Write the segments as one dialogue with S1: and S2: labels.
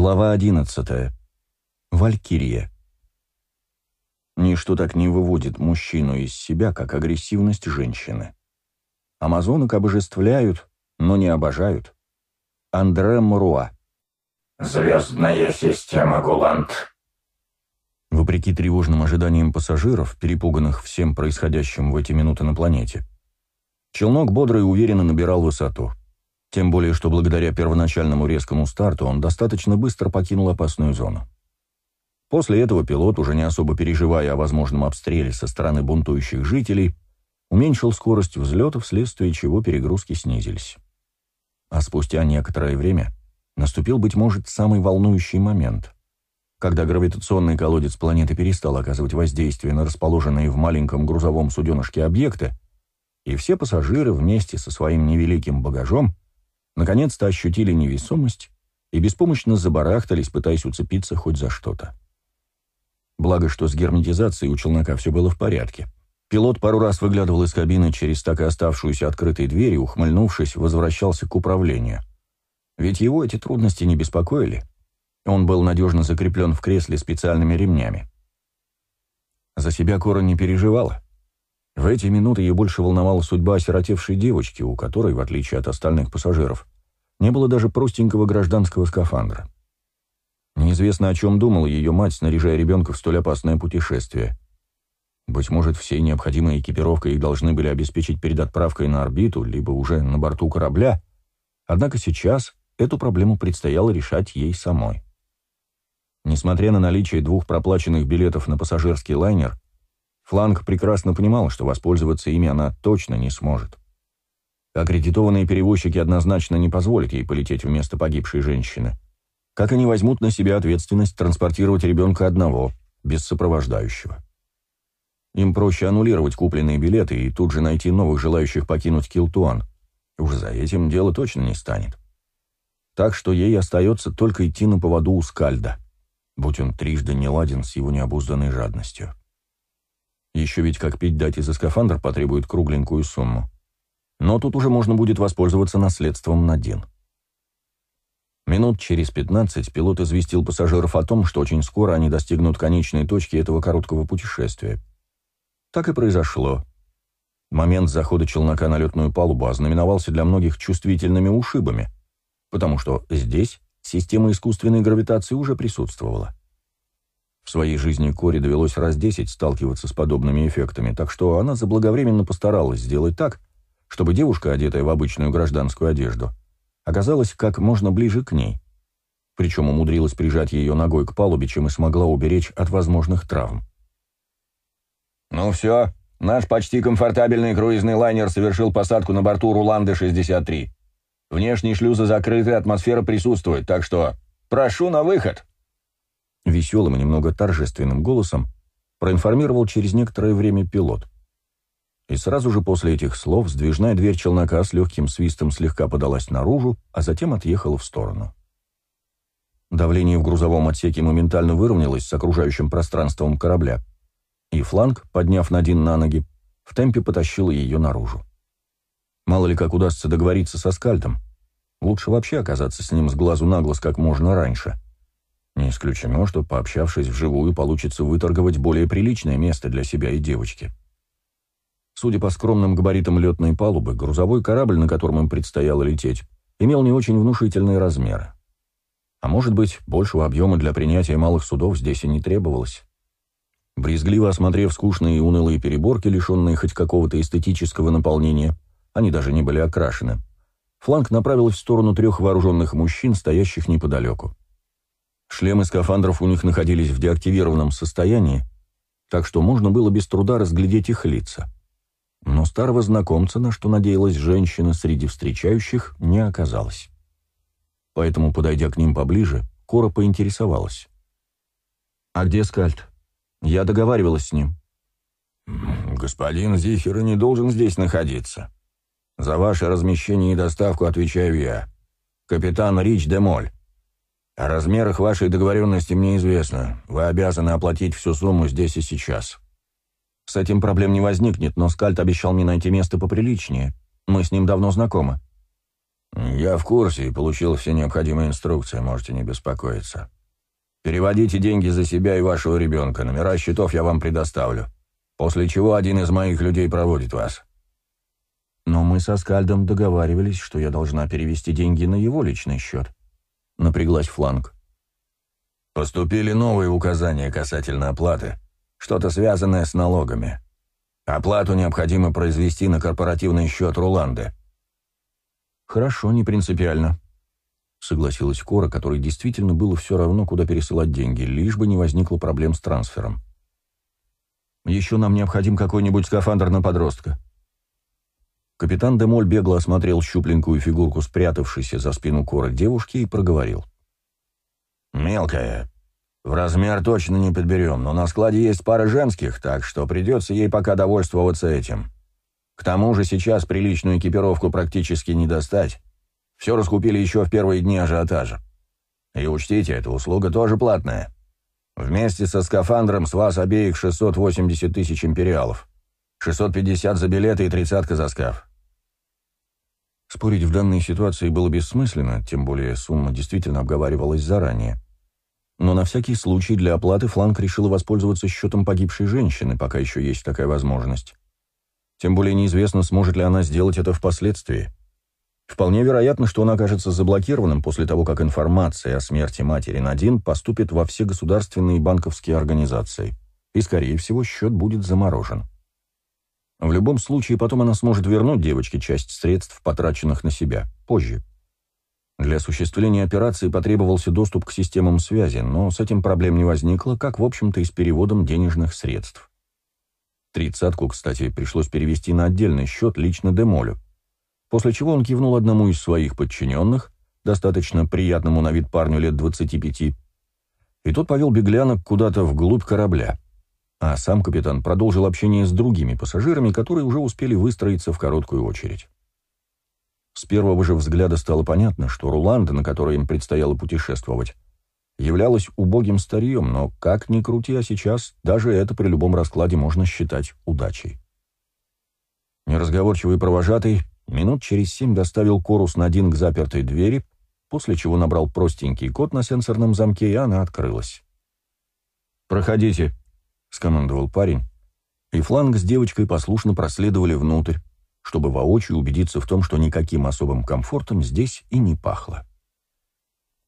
S1: Глава 11. Валькирия. Ничто так не выводит мужчину из себя, как агрессивность женщины. Амазонок обожествляют, но не обожают. Андре Муруа.
S2: «Звездная система Гулант».
S1: Вопреки тревожным ожиданиям пассажиров, перепуганных всем происходящим в эти минуты на планете, челнок бодро и уверенно набирал высоту. Тем более, что благодаря первоначальному резкому старту он достаточно быстро покинул опасную зону. После этого пилот, уже не особо переживая о возможном обстреле со стороны бунтующих жителей, уменьшил скорость взлета, вследствие чего перегрузки снизились. А спустя некоторое время наступил, быть может, самый волнующий момент, когда гравитационный колодец планеты перестал оказывать воздействие на расположенные в маленьком грузовом суденышке объекты, и все пассажиры вместе со своим невеликим багажом – наконец-то ощутили невесомость и беспомощно забарахтались, пытаясь уцепиться хоть за что-то. Благо, что с герметизацией у челнока все было в порядке. Пилот пару раз выглядывал из кабины через так и оставшуюся открытой дверь и, ухмыльнувшись, возвращался к управлению. Ведь его эти трудности не беспокоили. Он был надежно закреплен в кресле специальными ремнями. За себя Кора не переживала. В эти минуты ее больше волновала судьба осиротевшей девочки, у которой, в отличие от остальных пассажиров, не было даже простенького гражданского скафандра. Неизвестно, о чем думала ее мать, снаряжая ребенка в столь опасное путешествие. Быть может, всей необходимой экипировкой их должны были обеспечить перед отправкой на орбиту, либо уже на борту корабля, однако сейчас эту проблему предстояло решать ей самой. Несмотря на наличие двух проплаченных билетов на пассажирский лайнер, Фланг прекрасно понимал, что воспользоваться ими она точно не сможет. Аккредитованные перевозчики однозначно не позволят ей полететь вместо погибшей женщины. Как они возьмут на себя ответственность транспортировать ребенка одного, без сопровождающего? Им проще аннулировать купленные билеты и тут же найти новых желающих покинуть Килтуан. Уж за этим дело точно не станет. Так что ей остается только идти на поводу у Скальда, будь он трижды не ладен с его необузданной жадностью. Еще ведь как пить дать и за скафандр потребует кругленькую сумму. Но тут уже можно будет воспользоваться наследством на Дин. Минут через 15 пилот известил пассажиров о том, что очень скоро они достигнут конечной точки этого короткого путешествия. Так и произошло. Момент захода челнока на летную палубу ознаменовался для многих чувствительными ушибами, потому что здесь система искусственной гравитации уже присутствовала. В своей жизни Кори довелось раз десять сталкиваться с подобными эффектами, так что она заблаговременно постаралась сделать так, чтобы девушка, одетая в обычную гражданскую одежду, оказалась как можно ближе к ней. Причем умудрилась прижать ее ногой к палубе, чем и смогла уберечь от возможных травм.
S3: «Ну все, наш почти комфортабельный круизный лайнер совершил посадку на борту Руланды-63. Внешние шлюзы закрыты, атмосфера присутствует, так что прошу на выход!»
S1: веселым и немного торжественным голосом проинформировал через некоторое время пилот. И сразу же после этих слов сдвижная дверь челнока с легким свистом слегка подалась наружу, а затем отъехала в сторону. Давление в грузовом отсеке моментально выровнялось с окружающим пространством корабля, и фланг, подняв Надин на ноги, в темпе потащил ее наружу. Мало ли как удастся договориться со скальтом. Лучше вообще оказаться с ним с глазу на глаз как можно раньше. Не исключено, что, пообщавшись вживую, получится выторговать более приличное место для себя и девочки. Судя по скромным габаритам летной палубы, грузовой корабль, на котором им предстояло лететь, имел не очень внушительные размеры. А может быть, большего объема для принятия малых судов здесь и не требовалось. Брезгливо осмотрев скучные и унылые переборки, лишенные хоть какого-то эстетического наполнения, они даже не были окрашены, фланг направил в сторону трех вооруженных мужчин, стоящих неподалеку. Шлемы скафандров у них находились в деактивированном состоянии, так что можно было без труда разглядеть их лица. Но старого знакомца, на что надеялась женщина среди встречающих, не оказалось. Поэтому, подойдя к ним поближе, Кора поинтересовалась. «А где Скальд? Я договаривалась с ним».
S3: «Господин Зихер не должен здесь находиться. За ваше размещение и доставку отвечаю я. Капитан Рич де Моль. О размерах вашей договоренности мне известно. Вы обязаны оплатить всю сумму здесь и сейчас.
S1: С этим проблем не возникнет, но Скальд обещал мне найти место поприличнее. Мы с ним давно знакомы.
S3: «Я в курсе и получил все необходимые инструкции, можете не беспокоиться. Переводите деньги за себя и вашего ребенка, номера счетов я вам предоставлю, после чего один из моих людей проводит вас».
S1: «Но мы со Скальдом договаривались, что я должна перевести деньги на его личный счет», — напряглась фланг.
S3: «Поступили новые указания касательно оплаты, что-то связанное с налогами. Оплату необходимо произвести на корпоративный счет Руланды».
S1: «Хорошо, не принципиально», — согласилась Кора, которой действительно было все равно, куда пересылать деньги, лишь бы не возникло проблем с трансфером. «Еще нам необходим какой-нибудь скафандр на подростка». Капитан Демоль бегло осмотрел щупленькую фигурку, спрятавшейся за спину Коры девушки, и проговорил.
S3: «Мелкая. В размер точно не подберем, но на складе есть пара женских, так что придется ей пока довольствоваться этим. К тому же сейчас приличную экипировку практически не достать. Все раскупили еще в первые дни ажиотажа. И учтите, эта услуга тоже платная. Вместе со скафандром с вас обеих 680 тысяч империалов. 650 за билеты и тридцатка за скаф.
S1: Спорить в данной ситуации было бессмысленно, тем более сумма действительно обговаривалась заранее. Но на всякий случай для оплаты Фланг решила воспользоваться счетом погибшей женщины, пока еще есть такая возможность. Тем более неизвестно, сможет ли она сделать это впоследствии. Вполне вероятно, что он окажется заблокированным после того, как информация о смерти матери Надин поступит во все государственные банковские организации, и, скорее всего, счет будет заморожен. В любом случае, потом она сможет вернуть девочке часть средств, потраченных на себя, позже. Для осуществления операции потребовался доступ к системам связи, но с этим проблем не возникло, как, в общем-то, и с переводом денежных средств. Тридцатку, кстати, пришлось перевести на отдельный счет лично Демолю, после чего он кивнул одному из своих подчиненных, достаточно приятному на вид парню лет 25, и тот повел беглянок куда-то вглубь корабля. А сам капитан продолжил общение с другими пассажирами, которые уже успели выстроиться в короткую очередь. С первого же взгляда стало понятно, что Руланда, на которой им предстояло путешествовать, являлась убогим старьем, но как ни крути, а сейчас даже это при любом раскладе можно считать удачей. Неразговорчивый провожатый минут через семь доставил Корус Надин к запертой двери, после чего набрал простенький код на сенсорном замке, и она открылась. «Проходите», — скомандовал парень, и фланг с девочкой послушно проследовали внутрь, чтобы воочию убедиться в том, что никаким особым комфортом здесь и не пахло.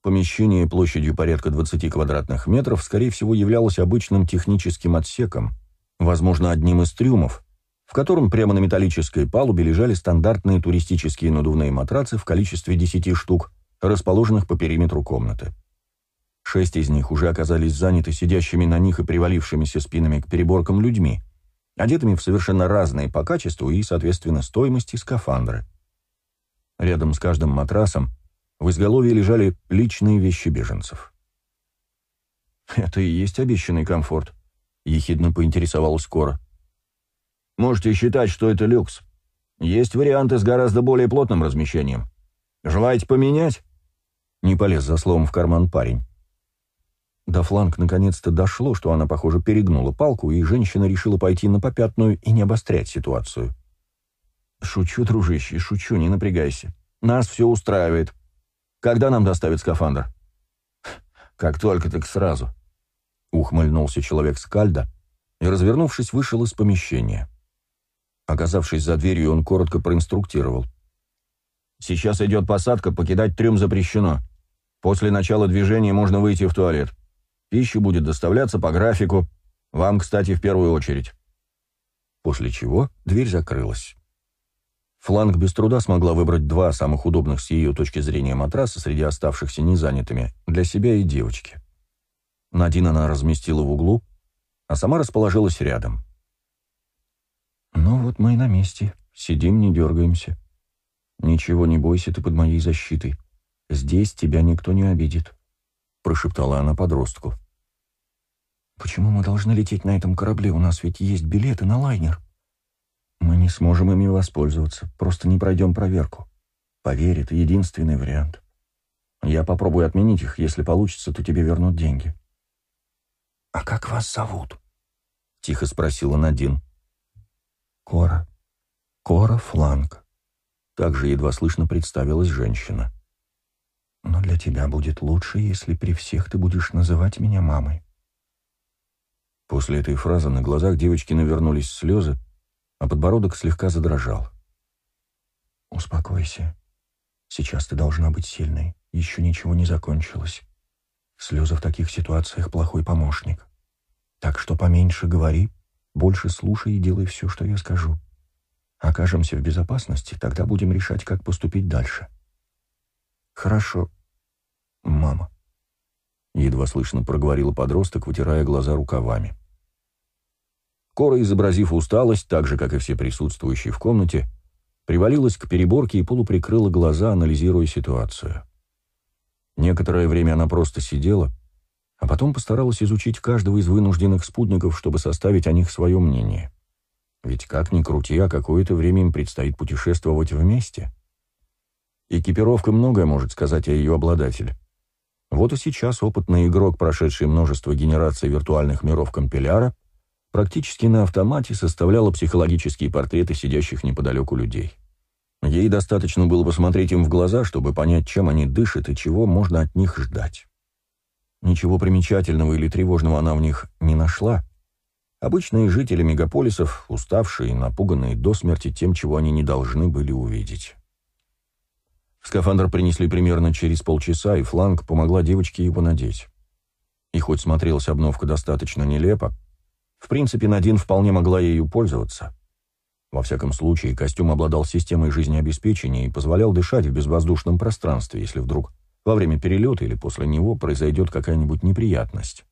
S1: Помещение площадью порядка 20 квадратных метров, скорее всего, являлось обычным техническим отсеком, возможно, одним из трюмов, в котором прямо на металлической палубе лежали стандартные туристические надувные матрацы в количестве 10 штук, расположенных по периметру комнаты. Шесть из них уже оказались заняты сидящими на них и привалившимися спинами к переборкам людьми, одетыми в совершенно разные по качеству и, соответственно, стоимости скафандры. Рядом с каждым матрасом в изголовье лежали личные вещи беженцев. «Это и есть обещанный комфорт», — ехидно поинтересовалась Кора. Можете считать, что это люкс. Есть варианты с гораздо более плотным размещением. Желаете поменять?» Не полез за словом в карман парень. До фланг наконец-то дошло, что она, похоже, перегнула палку, и женщина решила пойти на попятную и не обострять ситуацию. «Шучу, дружище, шучу, не напрягайся. Нас все устраивает. Когда нам доставят скафандр?» «Как только, так сразу», — ухмыльнулся человек с кальда и, развернувшись, вышел из помещения. Оказавшись за дверью, он коротко проинструктировал. «Сейчас идет посадка, покидать трюм запрещено. После начала движения можно выйти в туалет. Пища будет доставляться по графику. Вам, кстати, в первую очередь». После чего дверь закрылась. Фланг без труда смогла выбрать два самых удобных с ее точки зрения матраса среди оставшихся незанятыми для себя и девочки. Надин она разместила в углу, а сама расположилась рядом. «Ну вот мы и на месте. Сидим, не дергаемся. Ничего не бойся, ты под моей защитой. Здесь тебя никто не обидит», — прошептала она подростку. «Почему мы должны лететь на этом корабле? У нас ведь есть билеты на лайнер». «Мы не сможем ими воспользоваться, просто не пройдем проверку. Поверь, это единственный вариант. Я попробую отменить их, если получится, то тебе вернут деньги». «А как вас зовут?» — тихо спросила Надин. Кора. Кора Фланг. также едва слышно представилась женщина.
S4: «Но для тебя будет лучше, если при всех ты будешь называть меня мамой».
S1: После этой фразы на глазах девочки навернулись слезы, а подбородок слегка задрожал.
S4: «Успокойся. Сейчас ты должна быть сильной. Еще ничего не закончилось. Слезы в таких ситуациях плохой помощник. Так что поменьше говори, больше слушай и делай все, что я скажу. Окажемся в безопасности, тогда будем решать, как поступить дальше.
S1: Хорошо, мама. Едва слышно проговорила подросток, вытирая глаза рукавами. Кора, изобразив усталость, так же, как и все присутствующие в комнате, привалилась к переборке и полуприкрыла глаза, анализируя ситуацию. Некоторое время она просто сидела, а потом постаралась изучить каждого из вынужденных спутников, чтобы составить о них свое мнение. Ведь как ни крути, а какое-то время им предстоит путешествовать вместе. Экипировка многое может сказать о ее обладателе. Вот и сейчас опытный игрок, прошедший множество генераций виртуальных миров компиляра, практически на автомате составляла психологические портреты сидящих неподалеку людей. Ей достаточно было посмотреть им в глаза, чтобы понять, чем они дышат и чего можно от них ждать. Ничего примечательного или тревожного она в них не нашла. Обычные жители мегаполисов, уставшие и напуганные до смерти тем, чего они не должны были увидеть. Скафандр принесли примерно через полчаса, и фланг помогла девочке его надеть. И хоть смотрелась обновка достаточно нелепо, в принципе, Надин вполне могла ею пользоваться. Во всяком случае, костюм обладал системой жизнеобеспечения и позволял дышать в безвоздушном пространстве, если вдруг во время перелета или после него произойдет какая-нибудь неприятность.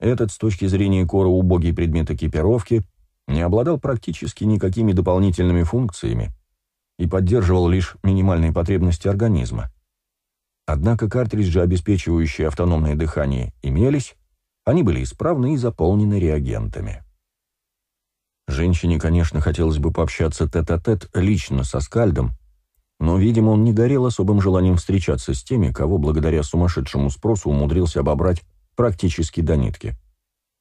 S1: Этот, с точки зрения Кора, убогий предмет экипировки не обладал практически никакими дополнительными функциями и поддерживал лишь минимальные потребности организма. Однако картриджи, обеспечивающие автономное дыхание, имелись, они были исправны и заполнены реагентами. Женщине, конечно, хотелось бы пообщаться тет-а-тет -тет лично со Скальдом, но, видимо, он не горел особым желанием встречаться с теми, кого благодаря сумасшедшему спросу умудрился обобрать практически до нитки.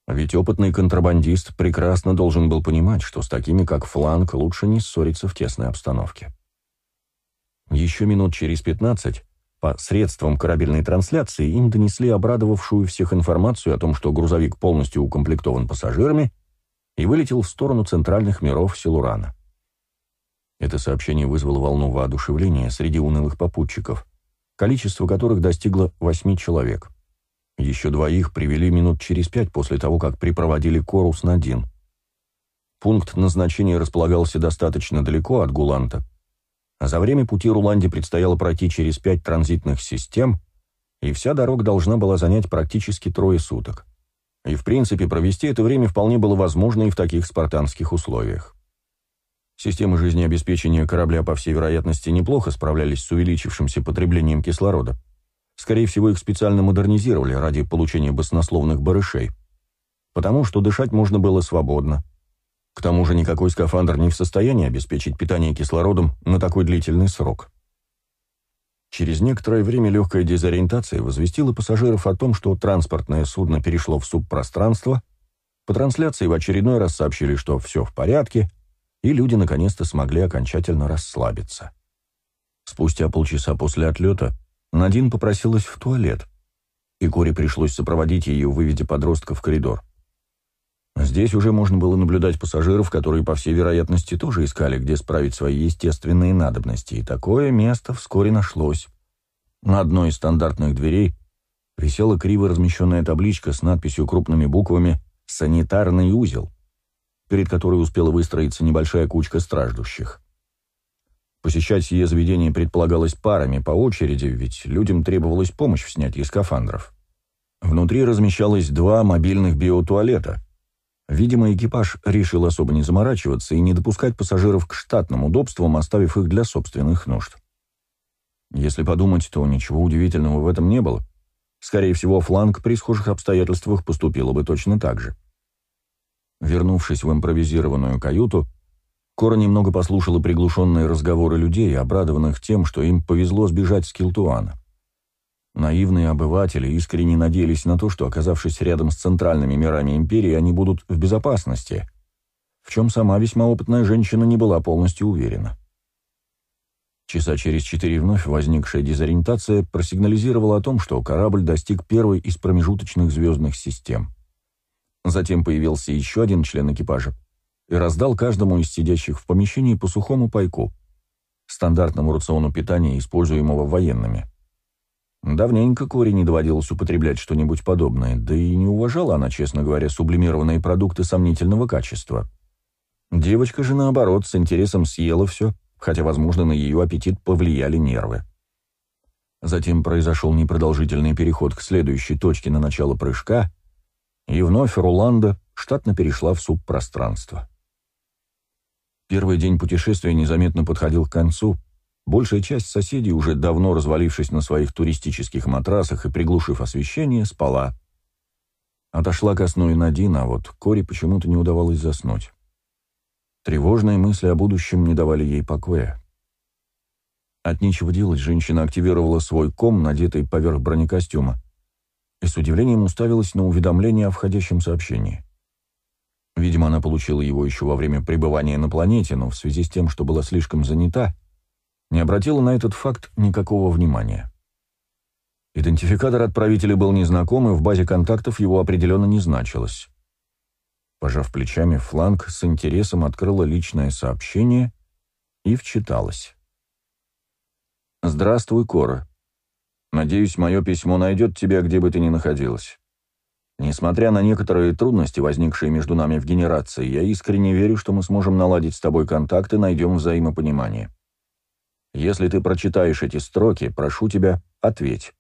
S1: Ведь опытный контрабандист прекрасно должен был понимать, что с такими, как Фланк, лучше не ссориться в тесной обстановке. Еще минут через пятнадцать по средствам корабельной трансляции им донесли обрадовавшую всех информацию о том, что грузовик полностью укомплектован пассажирами и вылетел в сторону центральных миров Силурана. Это сообщение вызвало волну воодушевления среди унылых попутчиков, количество которых достигло восьми человек. Еще двоих привели минут через пять после того, как припроводили Корус на Дин. Пункт назначения располагался достаточно далеко от Гуланта, а за время пути Руланде предстояло пройти через пять транзитных систем, и вся дорога должна была занять практически трое суток. И, в принципе, провести это время вполне было возможно и в таких спартанских условиях. Системы жизнеобеспечения корабля, по всей вероятности, неплохо справлялись с увеличившимся потреблением кислорода. Скорее всего, их специально модернизировали ради получения баснословных барышей. Потому что дышать можно было свободно, к тому же никакой скафандр не в состоянии обеспечить питание кислородом на такой длительный срок. Через некоторое время легкая дезориентация возвестила пассажиров о том, что транспортное судно перешло в субпространство, по трансляции в очередной раз сообщили, что все в порядке, и люди наконец-то смогли окончательно расслабиться. Спустя полчаса после отлета Надин попросилась в туалет, и Кори пришлось сопроводить ее, выведя подростка в коридор. Здесь уже можно было наблюдать пассажиров, которые, по всей вероятности, тоже искали, где справить свои естественные надобности, и такое место вскоре нашлось. На одной из стандартных дверей висела криво размещенная табличка с надписью крупными буквами «Санитарный узел», перед которой успела выстроиться небольшая кучка страждущих. Посещать сие заведение предполагалось парами по очереди, ведь людям требовалась помощь в снятии скафандров. Внутри размещалось два мобильных биотуалета — Видимо, экипаж решил особо не заморачиваться и не допускать пассажиров к штатным удобствам, оставив их для собственных нужд. Если подумать, то ничего удивительного в этом не было. Скорее всего, фланг при схожих обстоятельствах поступила бы точно так же. Вернувшись в импровизированную каюту, Кора немного послушала приглушенные разговоры людей, обрадованных тем, что им повезло сбежать с Килтуана. Наивные обыватели искренне надеялись на то, что, оказавшись рядом с центральными мирами империи, они будут в безопасности, в чем сама весьма опытная женщина не была полностью уверена. Часа через четыре вновь возникшая дезориентация просигнализировала о том, что корабль достиг первой из промежуточных звездных систем. Затем появился еще один член экипажа и раздал каждому из сидящих в помещении по сухому пайку, стандартному рациону питания, используемого военными. Давненько Кори не доводилось употреблять что-нибудь подобное, да и не уважала она, честно говоря, сублимированные продукты сомнительного качества. Девочка же, наоборот, с интересом съела все, хотя, возможно, на ее аппетит повлияли нервы. Затем произошел непродолжительный переход к следующей точке на начало прыжка, и вновь Руланда штатно перешла в субпространство. Первый день путешествия незаметно подходил к концу — Большая часть соседей, уже давно развалившись на своих туристических матрасах и приглушив освещение, спала. Отошла ко сну и Надина, а вот Кори почему-то не удавалось заснуть. Тревожные мысли о будущем не давали ей покоя. От нечего делать женщина активировала свой ком, надетый поверх бронекостюма, и с удивлением уставилась на уведомление о входящем сообщении. Видимо, она получила его еще во время пребывания на планете, но в связи с тем, что была слишком занята, не обратила на этот факт никакого внимания. Идентификатор отправителя был незнаком, и в базе контактов его определенно не значилось. Пожав плечами, Фланг с интересом открыла личное сообщение и вчиталась. «Здравствуй, Кора. Надеюсь, мое письмо найдет тебя, где бы ты ни находилась. Несмотря на некоторые трудности, возникшие между нами в генерации, я искренне верю, что мы сможем наладить с тобой контакт и найдем взаимопонимание. Если ты прочитаешь эти строки, прошу тебя, ответь.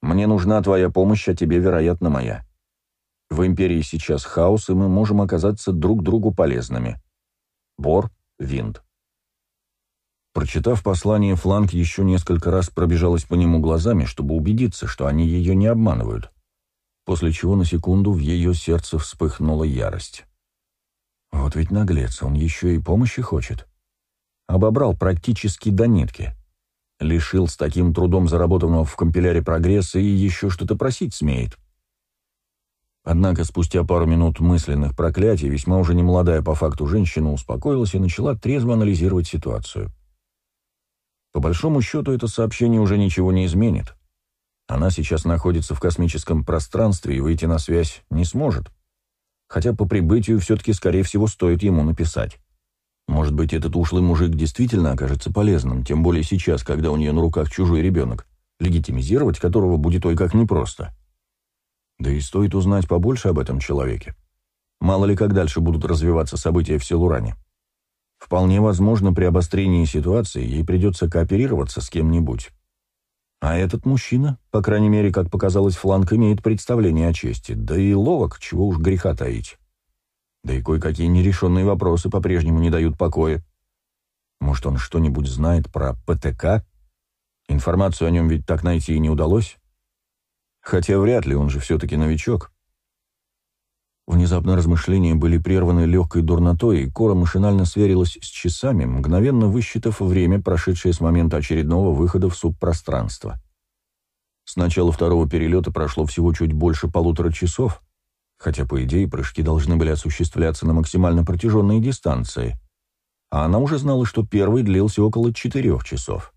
S1: Мне нужна твоя помощь, а тебе, вероятно, моя. В Империи сейчас хаос, и мы можем оказаться друг другу полезными. Бор, Винт. Прочитав послание, Фланг еще несколько раз пробежалась по нему глазами, чтобы убедиться, что они ее не обманывают, после чего на секунду в ее сердце вспыхнула ярость. Вот ведь наглец, он еще и помощи хочет обобрал практически до нитки. Лишил с таким трудом заработанного в компиляре прогресса и еще что-то просить смеет. Однако спустя пару минут мысленных проклятий весьма уже немолодая по факту женщина успокоилась и начала трезво анализировать ситуацию. По большому счету это сообщение уже ничего не изменит. Она сейчас находится в космическом пространстве и выйти на связь не сможет. Хотя по прибытию все-таки, скорее всего, стоит ему написать. Может быть, этот ушлый мужик действительно окажется полезным, тем более сейчас, когда у нее на руках чужой ребенок, легитимизировать которого будет ой как непросто. Да и стоит узнать побольше об этом человеке. Мало ли как дальше будут развиваться события в Селуране. Вполне возможно, при обострении ситуации ей придется кооперироваться с кем-нибудь. А этот мужчина, по крайней мере, как показалось, фланг имеет представление о чести, да и ловок, чего уж греха таить. Да и кое-какие нерешенные вопросы по-прежнему не дают покоя. Может, он что-нибудь знает про ПТК? Информацию о нем ведь так найти и не удалось. Хотя вряд ли, он же все-таки новичок. Внезапно размышления были прерваны легкой дурнотой, и Кора машинально сверилась с часами, мгновенно высчитав время, прошедшее с момента очередного выхода в субпространство. С начала второго перелета прошло всего чуть больше полутора часов, хотя, по идее, прыжки должны были осуществляться на максимально протяженной дистанции, а она уже знала, что первый длился около четырех часов.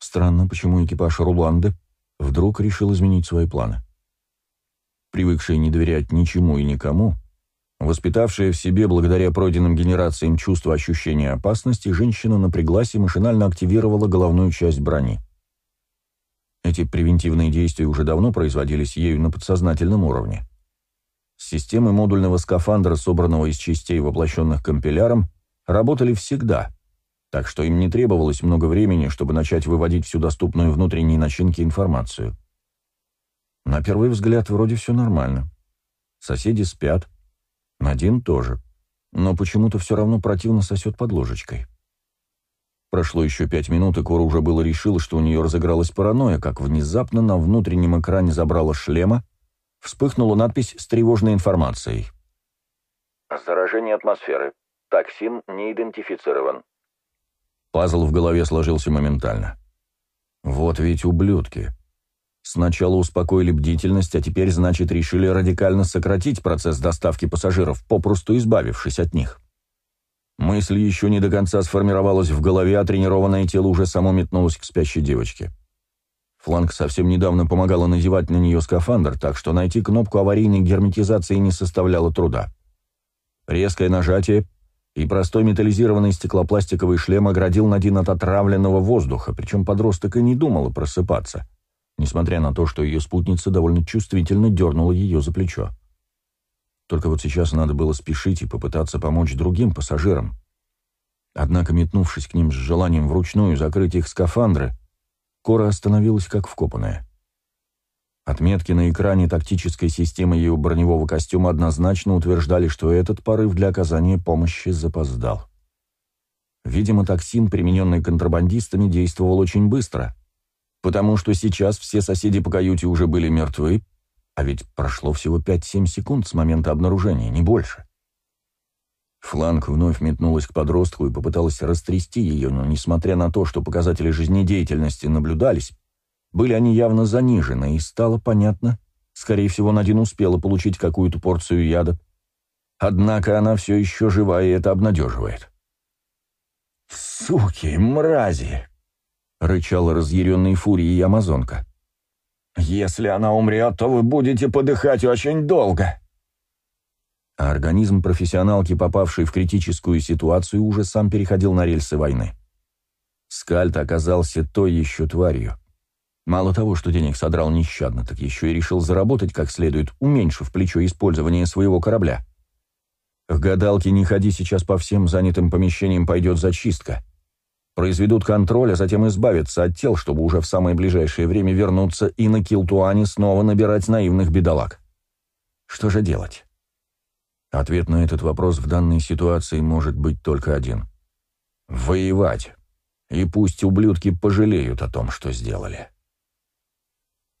S1: Странно, почему экипаж Руланды вдруг решил изменить свои планы. Привыкшая не доверять ничему и никому, воспитавшая в себе благодаря пройденным генерациям чувство ощущения опасности, женщина напряглась и машинально активировала головную часть брони. Эти превентивные действия уже давно производились ею на подсознательном уровне. Системы модульного скафандра, собранного из частей, воплощенных компиляром, работали всегда, так что им не требовалось много времени, чтобы начать выводить всю доступную внутренней начинке информацию. На первый взгляд вроде все нормально. Соседи спят. Надин тоже. Но почему-то все равно противно сосет под ложечкой. Прошло еще пять минут, и Кора уже было решила, что у нее разыгралась паранойя, как внезапно на внутреннем экране забрала шлема, вспыхнула надпись с тревожной информацией.
S5: «Заражение атмосферы. Токсин не идентифицирован».
S1: Пазл в голове сложился моментально. «Вот ведь ублюдки. Сначала успокоили бдительность, а теперь, значит, решили радикально сократить процесс доставки пассажиров, попросту избавившись от них». Мысль еще не до конца сформировалась в голове, а тренированное тело уже само метнулось к спящей девочке. Фланг совсем недавно помогала надевать на нее скафандр, так что найти кнопку аварийной герметизации не составляло труда. Резкое нажатие, и простой металлизированный стеклопластиковый шлем оградил Надин от отравленного воздуха, причем подросток и не думала просыпаться, несмотря на то, что ее спутница довольно чувствительно дернула ее за плечо. Только вот сейчас надо было спешить и попытаться помочь другим пассажирам. Однако, метнувшись к ним с желанием вручную закрыть их скафандры, Кора остановилась как вкопанная. Отметки на экране тактической системы ее броневого костюма однозначно утверждали, что этот порыв для оказания помощи запоздал. Видимо, токсин, примененный контрабандистами, действовал очень быстро, потому что сейчас все соседи по каюте уже были мертвы, а ведь прошло всего 5-7 секунд с момента обнаружения, не больше. Фланг вновь метнулась к подростку и попыталась растрясти ее, но, несмотря на то, что показатели жизнедеятельности наблюдались, были они явно занижены, и стало понятно, скорее всего, Надин успела получить какую-то порцию яда. Однако она все еще жива, и это обнадеживает. «Суки, мрази!» — рычала разъяренной фурией амазонка. Если она умрет, то вы будете подыхать очень долго. А организм профессионалки, попавшей в критическую ситуацию, уже сам переходил на рельсы войны. Скальд оказался той еще тварью. Мало того, что денег содрал нещадно, так еще и решил заработать как следует, уменьшив плечо использования своего корабля. В гадалке не ходи сейчас по всем занятым помещениям пойдет зачистка произведут контроль, а затем избавятся от тел, чтобы уже в самое ближайшее время вернуться и на Килтуане снова набирать наивных бедолаг. Что же делать? Ответ на этот вопрос в данной ситуации может быть только один. Воевать. И пусть ублюдки пожалеют о том, что сделали.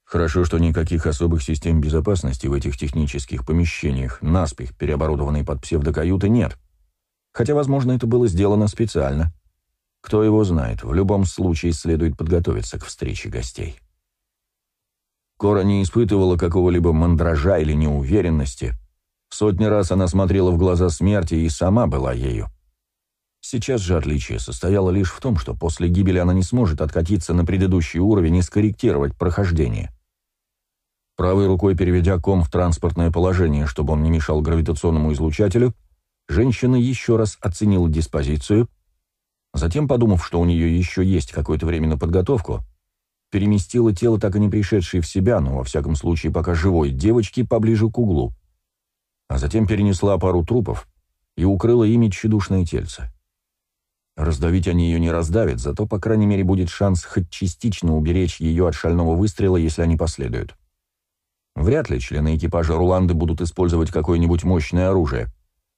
S1: Хорошо, что никаких особых систем безопасности в этих технических помещениях, наспех переоборудованные под псевдокаюты, нет. Хотя, возможно, это было сделано специально. Кто его знает, в любом случае следует подготовиться к встрече гостей. Кора не испытывала какого-либо мандража или неуверенности. Сотни раз она смотрела в глаза смерти и сама была ею. Сейчас же отличие состояло лишь в том, что после гибели она не сможет откатиться на предыдущий уровень и скорректировать прохождение. Правой рукой переведя ком в транспортное положение, чтобы он не мешал гравитационному излучателю, женщина еще раз оценила диспозицию Затем, подумав, что у нее еще есть какое-то время на подготовку, переместила тело, так и не пришедшей в себя, но, во всяком случае, пока живой, девочки поближе к углу. А затем перенесла пару трупов и укрыла ими тщедушное тельце. Раздавить они ее не раздавят, зато, по крайней мере, будет шанс хоть частично уберечь ее от шального выстрела, если они последуют. Вряд ли члены экипажа Руланды будут использовать какое-нибудь мощное оружие.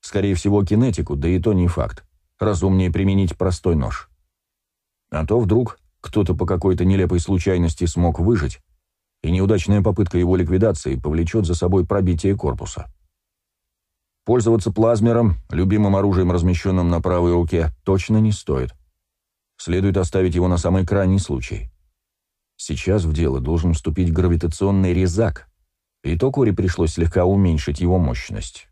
S1: Скорее всего, кинетику, да и то не факт разумнее применить простой нож. А то вдруг кто-то по какой-то нелепой случайности смог выжить, и неудачная попытка его ликвидации повлечет за собой пробитие корпуса. Пользоваться плазмером, любимым оружием, размещенным на правой руке, точно не стоит. Следует оставить его на самый крайний случай. Сейчас в дело должен вступить гравитационный резак, и то Коре пришлось слегка уменьшить его мощность.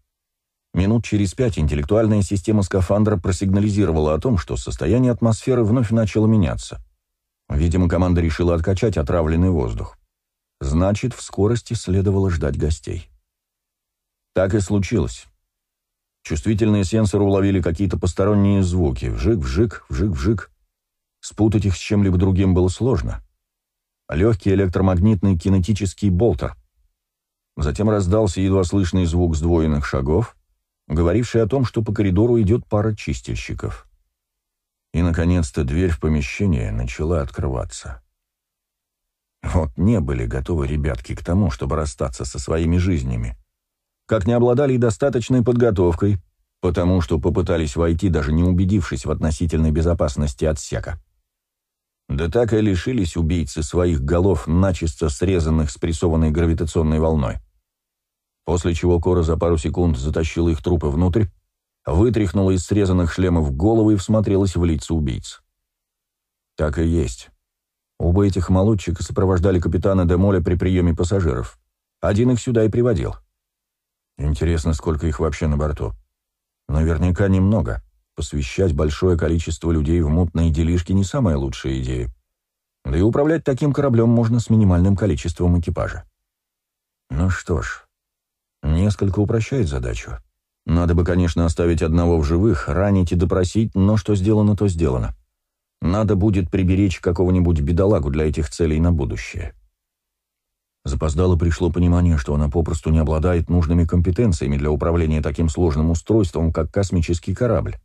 S1: Минут через пять интеллектуальная система скафандра просигнализировала о том, что состояние атмосферы вновь начало меняться. Видимо, команда решила откачать отравленный воздух. Значит, в скорости следовало ждать гостей. Так и случилось. Чувствительные сенсоры уловили какие-то посторонние звуки. Вжик-вжик, вжик-вжик. Спутать их с чем-либо другим было сложно. Легкий электромагнитный кинетический болтер. Затем раздался едва слышный звук сдвоенных шагов, говоривший о том, что по коридору идет пара чистильщиков. И, наконец-то, дверь в помещение начала открываться. Вот не были готовы ребятки к тому, чтобы расстаться со своими жизнями. Как не обладали и достаточной подготовкой, потому что попытались войти, даже не убедившись в относительной безопасности отсека. Да так и лишились убийцы своих голов, начисто срезанных спрессованной гравитационной волной после чего Кора за пару секунд затащила их трупы внутрь, вытряхнула из срезанных шлемов головы и всмотрелась в лица убийц. Так и есть. Оба этих молодчика сопровождали капитана Демоля при приеме пассажиров. Один их сюда и приводил. Интересно, сколько их вообще на борту. Наверняка немного. посвящать большое количество людей в мутные делишки не самая лучшая идея. Да и управлять таким кораблем можно с минимальным количеством экипажа. Ну что ж, несколько упрощает задачу. Надо бы, конечно, оставить одного в живых, ранить и допросить, но что сделано, то сделано. Надо будет приберечь какого-нибудь бедолагу для этих целей на будущее. Запоздало пришло понимание, что она попросту не обладает нужными компетенциями для управления таким сложным устройством, как космический корабль.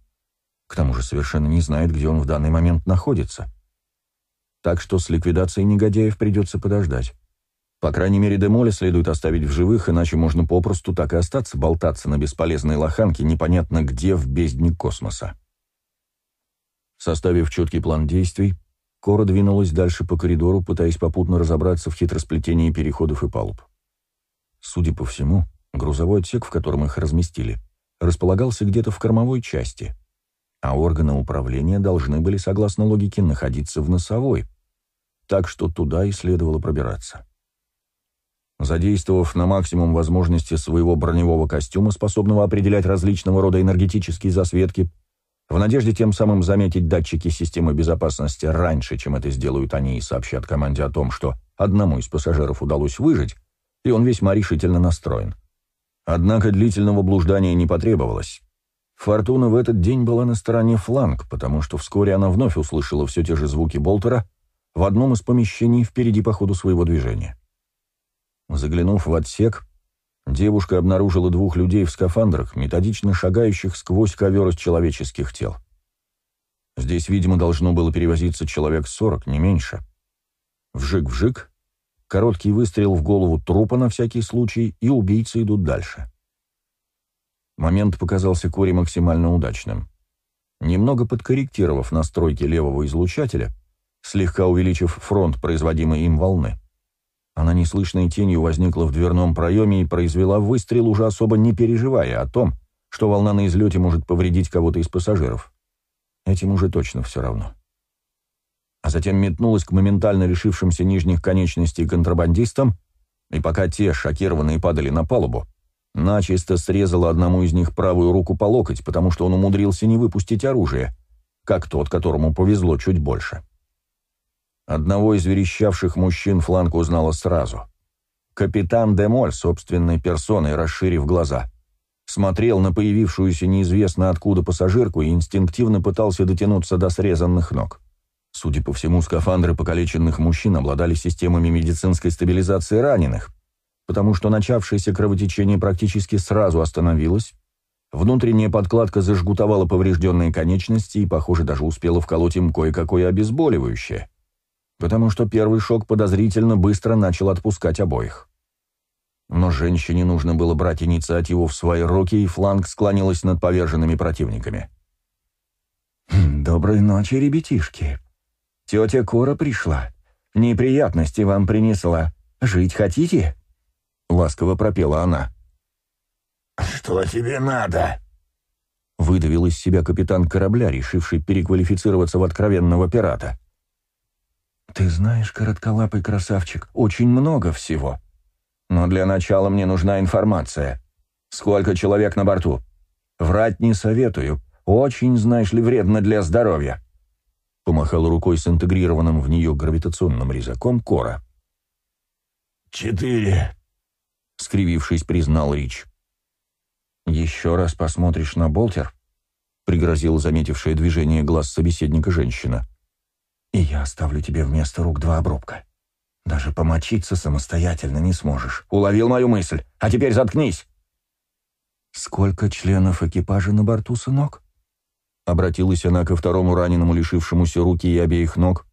S1: К тому же совершенно не знает, где он в данный момент находится. Так что с ликвидацией негодяев придется подождать. По крайней мере, Демоля следует оставить в живых, иначе можно попросту так и остаться болтаться на бесполезной лоханке непонятно где в бездне космоса. Составив четкий план действий, Кора двинулась дальше по коридору, пытаясь попутно разобраться в хитросплетении переходов и палуб. Судя по всему, грузовой отсек, в котором их разместили, располагался где-то в кормовой части а органы управления должны были, согласно логике, находиться в носовой, так что туда и следовало пробираться. Задействовав на максимум возможности своего броневого костюма, способного определять различного рода энергетические засветки, в надежде тем самым заметить датчики системы безопасности раньше, чем это сделают они и сообщат команде о том, что одному из пассажиров удалось выжить, и он весьма решительно настроен. Однако длительного блуждания не потребовалось. Фортуна в этот день была на стороне фланг, потому что вскоре она вновь услышала все те же звуки Болтера в одном из помещений впереди по ходу своего движения. Заглянув в отсек, девушка обнаружила двух людей в скафандрах, методично шагающих сквозь ковер из человеческих тел. Здесь, видимо, должно было перевозиться человек сорок, не меньше. Вжик-вжик, короткий выстрел в голову трупа на всякий случай, и убийцы идут дальше. Момент показался Коре максимально удачным. Немного подкорректировав настройки левого излучателя, слегка увеличив фронт производимой им волны, она неслышной тенью возникла в дверном проеме и произвела выстрел, уже особо не переживая о том, что волна на излете может повредить кого-то из пассажиров. Этим уже точно все равно. А затем метнулась к моментально решившимся нижних конечностей контрабандистам, и пока те, шокированные, падали на палубу, Начисто срезала одному из них правую руку по локоть, потому что он умудрился не выпустить оружие, как тот, которому повезло чуть больше. Одного из верещавших мужчин фланг узнала сразу. Капитан Демоль, собственной персоной, расширив глаза, смотрел на появившуюся неизвестно откуда пассажирку и инстинктивно пытался дотянуться до срезанных ног. Судя по всему, скафандры покалеченных мужчин обладали системами медицинской стабилизации раненых, потому что начавшееся кровотечение практически сразу остановилось, внутренняя подкладка зажгутовала поврежденные конечности и, похоже, даже успела вколоть им кое-какое обезболивающее, потому что первый шок подозрительно быстро начал отпускать обоих. Но женщине нужно было брать инициативу в свои руки, и фланг склонилась над поверженными противниками.
S4: «Хм, «Доброй ночи, ребятишки. Тетя Кора пришла. Неприятности вам принесла. Жить хотите?» ласково пропела она.
S2: «Что тебе надо?»
S1: Выдавил из себя капитан корабля, решивший переквалифицироваться в откровенного пирата.
S4: «Ты знаешь, коротколапый красавчик, очень много всего. Но для начала мне нужна информация. Сколько человек на борту? Врать не советую. Очень, знаешь ли, вредно для здоровья».
S1: Помахал рукой с интегрированным в нее гравитационным резаком Кора.
S2: «Четыре», —
S1: скривившись, признал Рич.
S4: «Еще раз посмотришь на болтер?» — пригрозила заметившее движение глаз собеседника женщина. «И я оставлю тебе вместо рук два обрубка. Даже помочиться самостоятельно не сможешь. Уловил мою мысль. А теперь заткнись!» «Сколько членов экипажа на борту, сынок?» Обратилась она ко второму раненому, лишившемуся руки и обеих ног.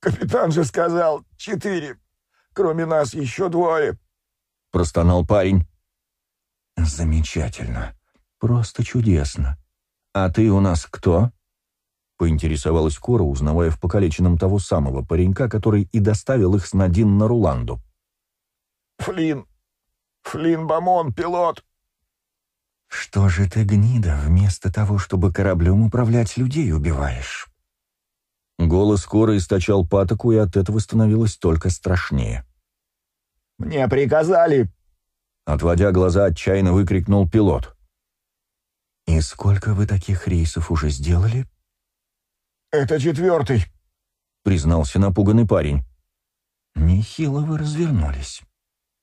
S2: «Капитан же сказал, четыре. Кроме нас еще двое
S1: простонал парень.
S4: «Замечательно. Просто чудесно. А ты у нас кто?»
S1: Поинтересовалась Кора, узнавая в покалеченном того самого паренька, который и доставил их с Надин на Руланду.
S2: «Флин. Флин Бамон, пилот».
S4: «Что же ты, гнида, вместо того, чтобы кораблем управлять, людей убиваешь?»
S1: Голос Коры источал патоку, и от этого становилось только страшнее.
S2: «Мне приказали!»
S1: Отводя глаза, отчаянно выкрикнул пилот.
S4: «И сколько вы таких рейсов уже сделали?»
S2: «Это четвертый», —
S1: признался напуганный парень.
S4: «Нехило вы развернулись.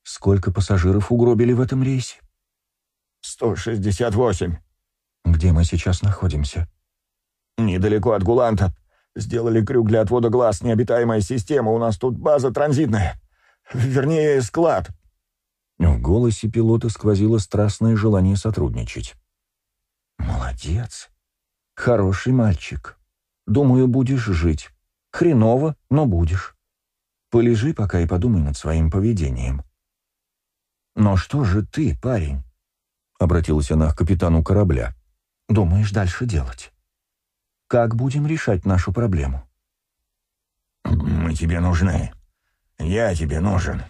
S4: Сколько пассажиров угробили в этом рейсе?»
S2: «Сто шестьдесят восемь».
S4: «Где мы сейчас находимся?»
S2: «Недалеко от Гуланта. Сделали крюк для отвода глаз. Необитаемая система. У нас тут база транзитная. Вернее, склад».
S1: В голосе пилота сквозило страстное желание сотрудничать.
S4: «Молодец. Хороший мальчик. Думаю, будешь жить. Хреново, но будешь. Полежи пока и подумай над своим поведением». «Но что же ты, парень?» — обратилась она к капитану корабля. «Думаешь дальше делать? Как будем решать нашу проблему?»
S2: «Мы тебе нужны. Я тебе нужен.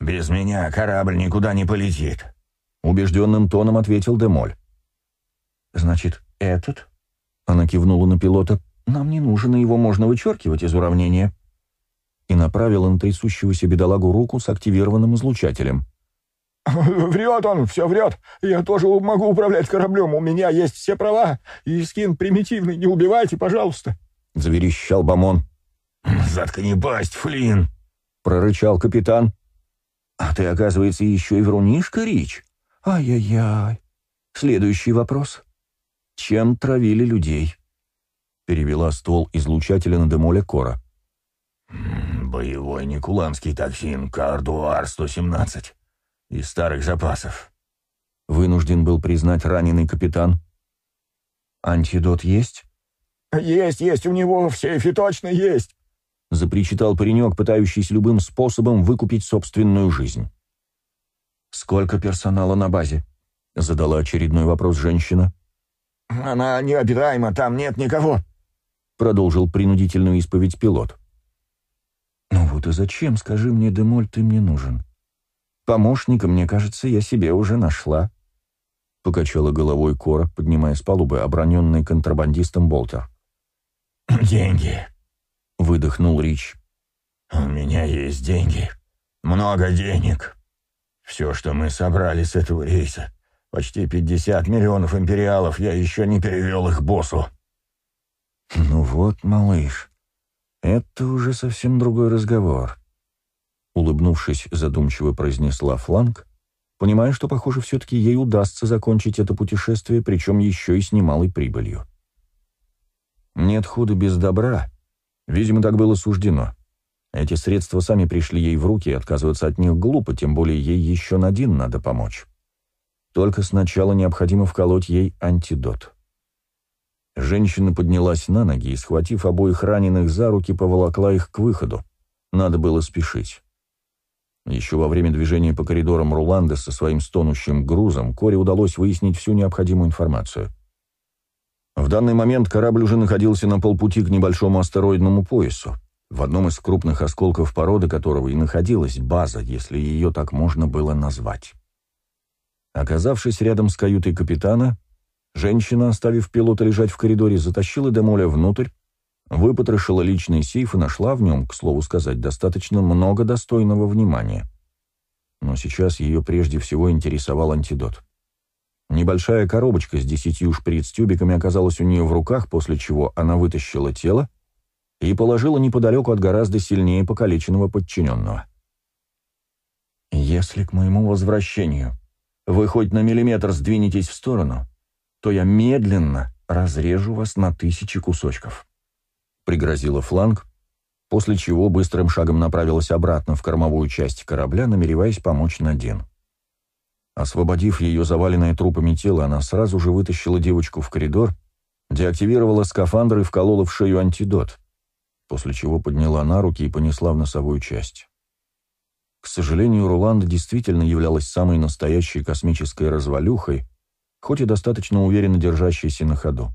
S2: Без меня корабль никуда не полетит», —
S1: убежденным тоном ответил Демоль.
S4: «Значит, этот?» — она кивнула на пилота. «Нам не нужен, и его можно вычеркивать из уравнения».
S1: И направила на трясущегося бедолагу руку с активированным излучателем.
S2: «Врет он, все врет. Я тоже могу управлять кораблем. У меня есть все права. И скин примитивный. Не убивайте, пожалуйста», —
S1: заверещал Бамон.
S2: «Заткни пасть, Флинн», —
S1: прорычал капитан.
S4: «А ты, оказывается, еще и врунишка, Рич? Ай-яй-яй. Следующий вопрос. Чем травили людей?»
S1: Перевела ствол излучателя на Демоля Кора.
S2: «Боевой никуланский токсин Кардуар-117. Из старых запасов».
S1: Вынужден был признать раненый капитан.
S4: «Антидот есть?»
S2: «Есть, есть, у него в сейфе точно есть!»
S1: запричитал паренек, пытающийся любым способом выкупить собственную жизнь.
S4: «Сколько персонала на базе?»
S1: — задала очередной вопрос женщина.
S2: «Она необитаема, там нет никого», —
S1: продолжил принудительную исповедь пилот.
S4: «Ну вот и зачем, скажи мне, Демоль, ты мне нужен? Помощника, мне кажется, я себе уже нашла», — покачала головой Кора, поднимая с палубы оброненный контрабандистом Болтер.
S2: «Деньги», —
S1: выдохнул Рич.
S2: «У меня есть деньги. Много денег. Все, что мы собрали с этого рейса, почти 50 миллионов империалов, я еще не перевел их боссу».
S4: «Ну вот, малыш, это уже совсем другой разговор», — улыбнувшись, задумчиво произнесла Фланг, понимая, что, похоже, все-таки ей удастся закончить это путешествие, причем еще и с немалой прибылью. «Нет худа без добра», Видимо, так было суждено. Эти средства сами пришли ей в руки, и отказываться от них глупо, тем более ей еще на один надо помочь. Только сначала необходимо вколоть ей антидот. Женщина поднялась на ноги и, схватив обоих раненых за руки, поволокла их к выходу. Надо было спешить. Еще во время движения по коридорам Руланда со своим стонущим грузом Коре удалось выяснить всю необходимую информацию — в данный момент корабль уже находился на полпути к небольшому астероидному поясу, в одном из крупных осколков породы которого и находилась база, если ее так можно было назвать. Оказавшись рядом с каютой капитана, женщина, оставив пилота лежать в коридоре, затащила Демоля внутрь, выпотрошила личный сейф и нашла в нем, к слову сказать, достаточно много достойного внимания. Но сейчас ее прежде всего интересовал антидот. Небольшая коробочка с десятью шприц-тюбиками оказалась у нее в руках, после чего она вытащила тело и положила неподалеку от гораздо сильнее покалеченного подчиненного. «Если к моему возвращению вы хоть на миллиметр сдвинетесь в сторону, то я медленно разрежу вас на тысячи кусочков», — пригрозила фланг, после чего быстрым шагом направилась обратно в кормовую часть корабля, намереваясь помочь Надин. Освободив ее заваленное трупами тело, она сразу же вытащила девочку в коридор, деактивировала скафандр и вколола в шею антидот, после чего подняла на руки и понесла в носовую часть. К сожалению, Руланда действительно являлась самой настоящей космической развалюхой, хоть и достаточно уверенно держащейся на ходу.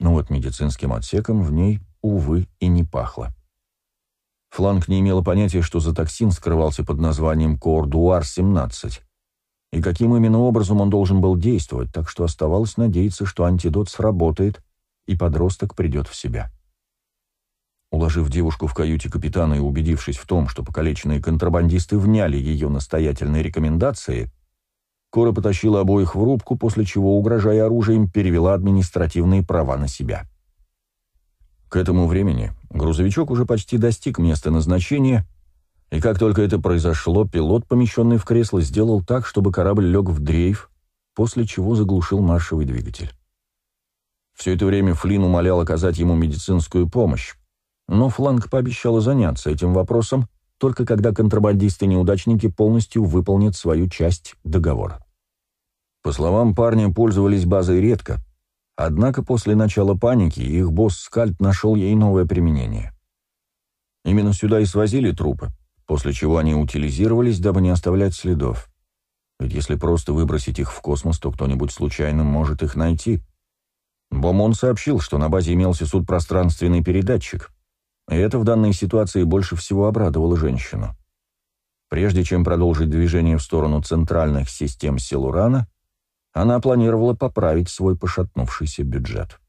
S4: Но вот медицинским отсеком в ней, увы, и не пахло. Фланг не имела понятия, что за токсин скрывался под названием Кордуар-17, и каким именно образом он должен был действовать, так что оставалось надеяться, что антидот сработает, и подросток придет в себя. Уложив девушку в каюте капитана и убедившись в том, что покалеченные контрабандисты вняли ее настоятельные рекомендации,
S1: скоро потащила обоих в рубку, после чего, угрожая оружием, перевела административные права на себя. К этому времени грузовичок уже почти достиг места назначения, и как только это произошло, пилот, помещенный в кресло, сделал так, чтобы корабль лег в дрейф, после чего заглушил маршевый двигатель. Все это время Флинн умолял оказать ему медицинскую помощь, но Фланг пообещала заняться этим вопросом, только когда контрабандисты-неудачники полностью выполнят свою часть договора. По словам парня, пользовались базой редко, однако после начала паники их босс Скальд нашел ей новое применение. Именно сюда и свозили трупы, после чего они утилизировались, дабы не оставлять следов. Ведь если просто выбросить их в космос, то кто-нибудь случайно может их найти — Бомон сообщил, что на базе имелся судпространственный передатчик, и это в данной ситуации больше всего обрадовало женщину. Прежде чем продолжить движение в сторону центральных систем Силурана, она планировала поправить свой пошатнувшийся бюджет.